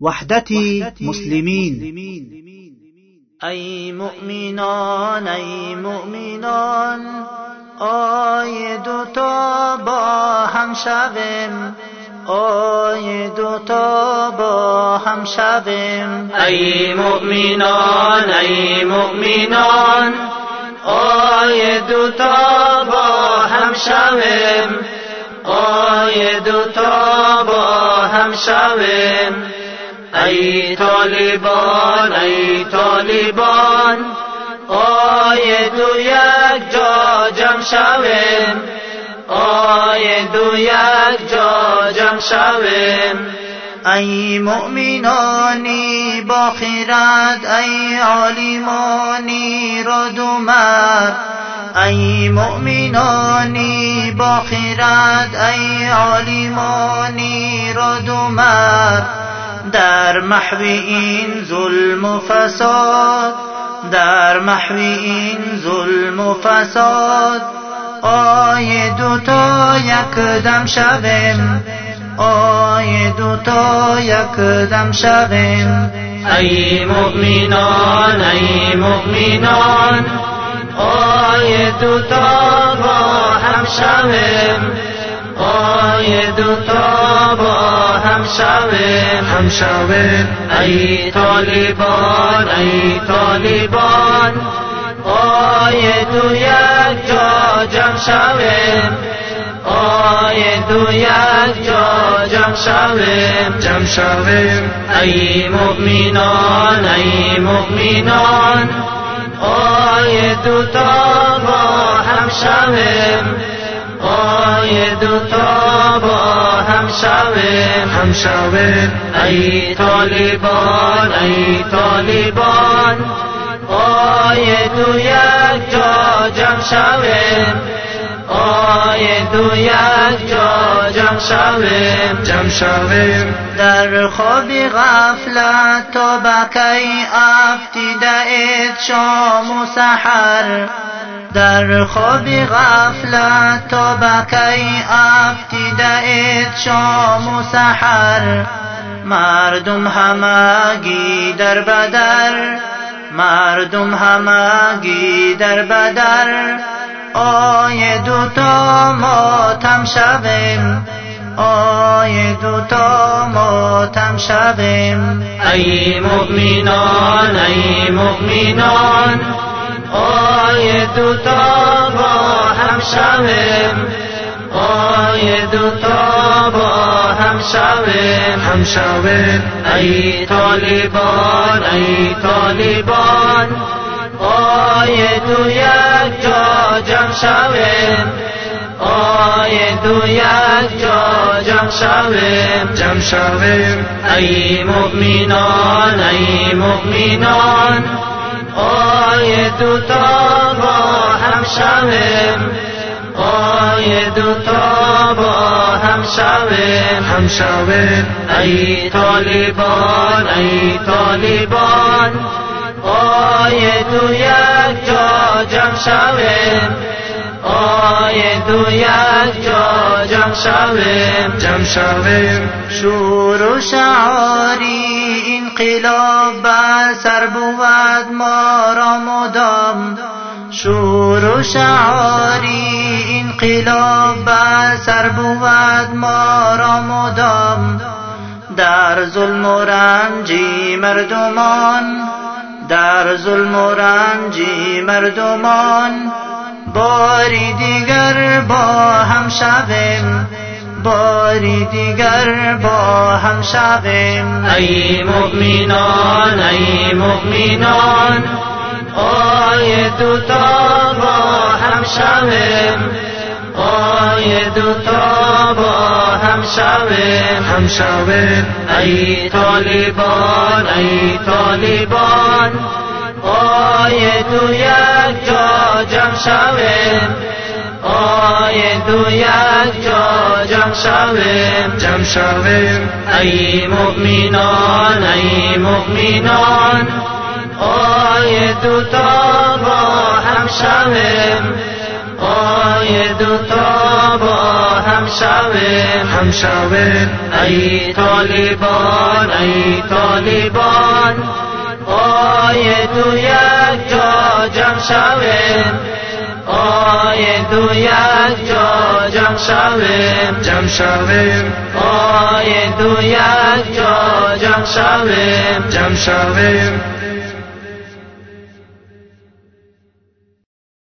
وحدت مسلمین ای مؤمنان ای مؤمنان آی دوتا با هم شویم. آی دوتا با هم شویم. ای مؤمنان ای مؤمنان آی دوتا با هم شویم. آی دوتا با هم شویم. ای طالبان ای طالبان آی دو یک جا جمع شویم آی دو یک جا جمع شویم. ای مؤمنانی با خیرت ای عالمانی رد و مرد. ای مؤمنانی با خیرت ای عالمانی و مرد. در محو این ظلم و فساد در محو این ظلم و فساد. آی دوتا یک دم شویم آی دوتا یک دم شویم. ای مؤمنان ای مؤمنان آیید تا با هم شویم. آیید تا با هم شویم هم شویم ای طالبان ای طالبان. آیید و یک جا جمع شویم آیید و یک جا جمع شویم جمع شویم ای مؤمنان ای مؤمنان. آیید تا با هم شویم آیید تا با هم شویم هم شویم ای طالبان ای طالبان. آیید و یک جا جمع شویم آیید و یک جا جمع شویم جمع شویم در خواب غفلت تا بکی افتیده شام و سحر. در خواب غفلت تا بکی افتیده شام و سحر؟ مردم همگی در بدر مردم همگی در بدر. آی دوتا ماتم شویم آی دوتا ماتم شویم. ای مؤمنان ای مؤمنان دوتا با هم شویم آی دوتا با هم شویم هم شویم ای طالبان ای طالبان. آی دو یک جا جمع شویم آیید و یک جا جمع شویم جمع شویم ای مؤمنان ای مؤمنان. آیید تا شویم آیید تا با هم شویم هم شویم ای طالبان ای طالبان آی دو یک جا جمع شویم آی دو یک جا جمع شویم جمع شویم شور و شعاری انقلاب سر بود ما را مدام. شور و شعاری انقلاب بر سر بود ما را مدام. در ظلم و رنجی مردمان در ظلم و رنجی مردمان. باری دیگر با هم شویم باری دیگر با هم شویم. ای مؤمنان ای مؤمنان آی دوتا با هم شویم آی دوتا با هم شویم هم شویم ای طالبان ای طالبان. آیید و یک جا جمع شویم آیید و یک جا جمع شویم جمع شویم ای مؤمنان ای مؤمنان. آیید تا با هم شویم آیید تا با هم شویم هم شویم ای طالبان ای طالبان. آی دو یک جا جمع شویم آی دو یک جا جمع شویم جمع شویم آی دو یک جا جمع شویم جمع شویم